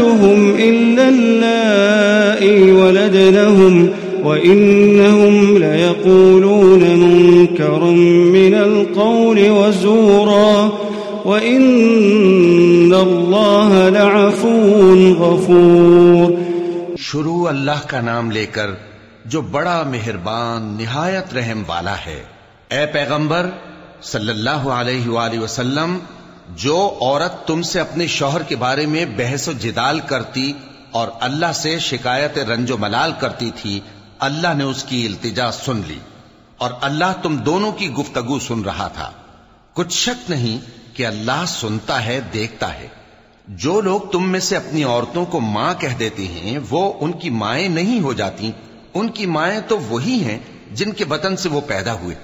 أمهاتهم إلا اللائي ولدنهم وإنهم ليقولون منكرا من القول وزورا وإن الله لعفو غفور شروع اللہ کا نام لے کر جو بڑا مہربان نہایت رحم والا ہے۔ اے پیغمبر، صلی اللہ علیہ وآلہ وسلم جو عورت تم سے اپنے شوہر کے بارے میں بحث و جدال کرتی اور اللہ سے شکایت رنج و ملال کرتی تھی، اللہ نے اس کی التجا سن لی اور اللہ تم دونوں کی گفتگو سن رہا تھا۔ کچھ شک نہیں کہ اللہ سنتا ہے، دیکھتا ہے۔ جو لوگ تم میں سے اپنی عورتوں کو ماں کہہ دیتے ہیں، وہ ان کی مائیں نہیں ہو جاتی۔ ان کی مائیں تو وہی ہیں جن کے بطن سے وہ پیدا ہوئے۔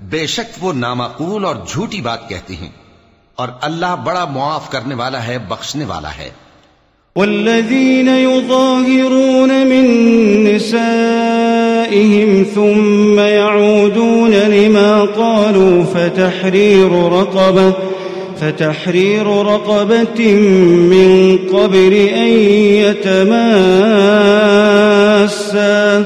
بے شک وہ نامعقول اور جھوٹی بات کہتے ہیں۔ اور اللہ بڑا معاف کرنے والا ہے، بخشنے والا ہے۔ والذين يظاهرون من نسائهم ثم يعودون لما قالوا فتحرير رقبة فتحرير رقبة من قبل أن يتماسا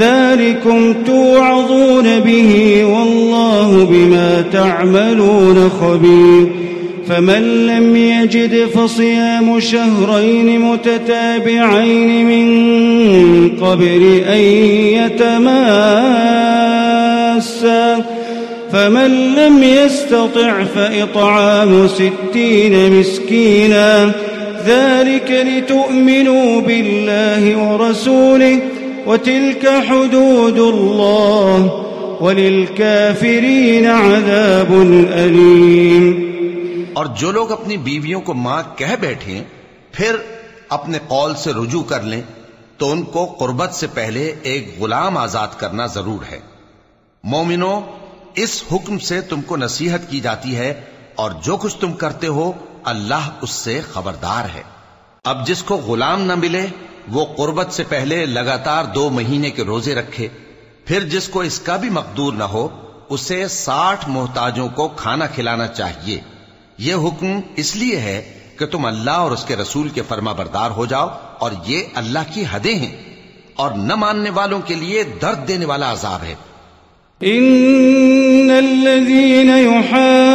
ذلكم توعظون به والله بما تعملون خبير فمن لم يجد فصيام شهرين متتابعين من قبل أن يتماسا فمن لم يستطع فإطعام ستين مسكينا ذلك لتؤمنوا بالله ورسوله وتلك حدود الله وللكافرين عذاب أليم. اور جو لوگ اپنی بیویوں کو ماں کہہ بیٹھیں، پھر اپنے قول سے رجوع کر لیں، تو ان کو قربت سے پہلے ایک غلام آزاد کرنا ضرور ہے۔ مومنو، اس حکم سے تم کو نصیحت کی جاتی ہے اور جو کچھ تم کرتے ہو، اللہ اس سے خبردار ہے۔ اب جس کو غلام نہ ملے وہ قربت سے پہلے لگاتار دو مہینے کے روزے رکھے، پھر جس کو اس کا بھی مقدور نہ ہو، اسے ساٹھ محتاجوں کو کھانا کھلانا چاہیے۔ یہ حکم اس لیے ہے کہ تم اللہ اور اس کے رسول کے فرما بردار ہو جاؤ اور یہ اللہ کی حدیں ہیں اور نہ ماننے والوں کے لیے درد دینے والا عذاب ہے۔ إن الذين يحادون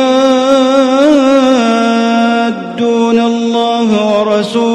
الله ورسوله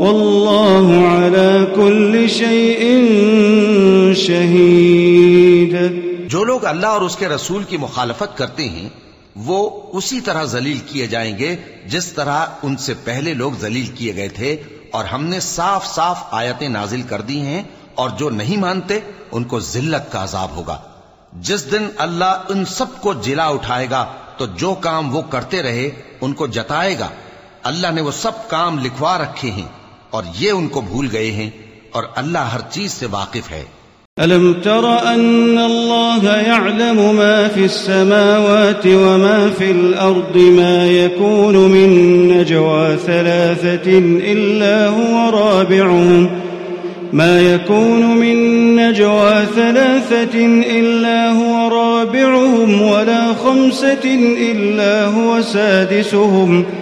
والله على كل شيء شهيد جو لوگ اللہ اور اس کے رسول کی مخالفت کرتے ہیں، وہ اسی طرح ذلیل کیے جائیں گے جس طرح ان سے پہلے لوگ ذلیل کیے گئے تھے اور ہم نے صاف صاف آیتیں نازل کر دی ہیں اور جو نہیں مانتے، ان کو ذلت کا عذاب ہوگا۔ جس دن اللہ ان سب کو جلا اٹھائے گا، تو جو کام وہ کرتے رہے، ان کو جتائے گا۔ اللہ نے وہ سب کام لکھوا رکھے ہیں۔ اور یہ ان کو بھول گئے ہیں اور اللہ ہر چیز سے واقف ہے۔ ألم تر أن الله يعلم ما في السماوات وما في الأرض ما يكون من نجوى ثلاثة إلا هو رابعهم ما يكون من نجوى ثلاثة إلا هو رابعهم ولا خمسة إلا هو سادسهم.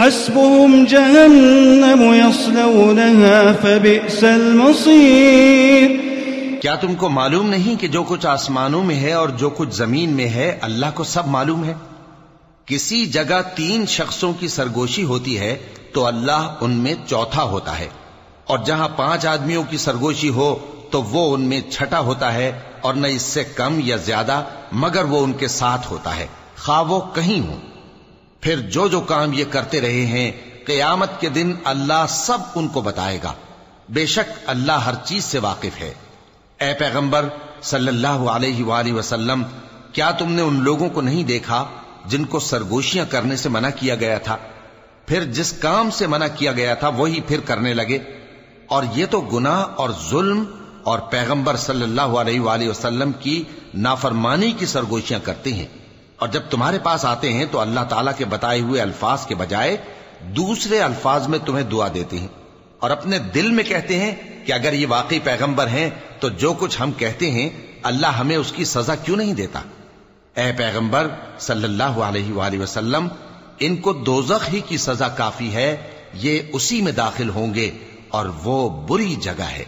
حسبهم جهنم يصلونها فبئس المصير. کیا تم کو معلوم نہیں کہ جو کچھ آسمانوں میں ہے اور جو کچھ زمین میں ہے اللہ کو سب معلوم ہے؟ کسی جگہ تین شخصوں کی سرگوشی ہوتی ہے تو اللہ ان میں چوتھا ہوتا ہے، اور جہاں پانچ آدمیوں کی سرگوشی ہو تو وہ ان میں چھٹا ہوتا ہے، اور نہ اس سے کم یا زیادہ، مگر وہ ان کے ساتھ ہوتا ہے، خواہ وہ کہیں ہوں۔ پھر جو جو کام یہ کرتے رہے ہیں، قیامت کے دن اللہ سب ان کو بتائے گا۔ بے شک اللہ ہر چیز سے واقف ہے۔ اے پیغمبر، صلی اللہ علیہ وآلہ وسلم، کیا تم نے ان لوگوں کو نہیں دیکھا جن کو سرگوشیاں کرنے سے منع کیا گیا تھا؟ پھر جس کام سے منع کیا گیا تھا، وہی پھر کرنے لگے۔ اور یہ تو گناہ اور ظلم اور پیغمبر صلی اللہ علیہ وآلہ وسلم کی نافرمانی کی سرگوشیاں کرتے ہیں۔ اور جب تمہارے پاس آتے ہیں تو اللہ تعالیٰ کے بتائے ہوئے الفاظ کے بجائے دوسرے الفاظ میں تمہیں دعا دیتے ہیں اور اپنے دل میں کہتے ہیں کہ اگر یہ واقعی پیغمبر ہیں تو جو کچھ ہم کہتے ہیں اللہ ہمیں اس کی سزا کیوں نہیں دیتا؟ اے پیغمبر صلی اللہ علیہ وآلہ وسلم، ان کو دوزخ ہی کی سزا کافی ہے، یہ اسی میں داخل ہوں گے اور وہ بری جگہ ہے۔